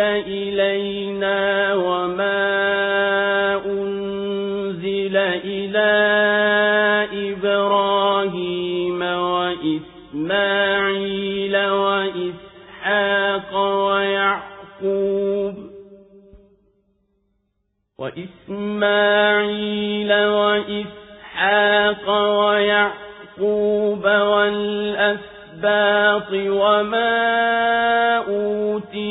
إلينا وما أنزل إلى إبراهيم وإسماعيل وإسحاق ويعقوب وإسماعيل وإسحاق ويعقوب والأسباط وما أوتي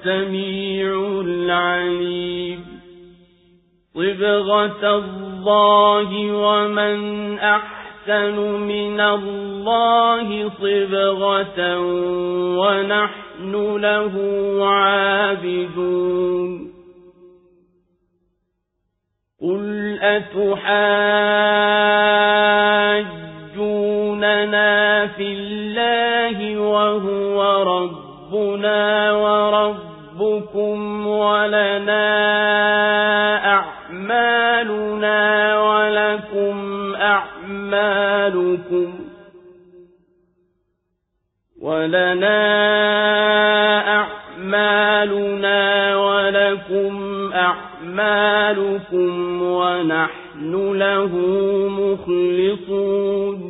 السميع العليم. صبغة الله ومن أحسن من الله صبغة ونحن له عابدون. قل أتحاجوننا في الله وهو ربنا وربكم ولنا أعمالنا ولكم أعمالكم ولنا أعمالنا ولكم أعمالكم ونحن له مخلصون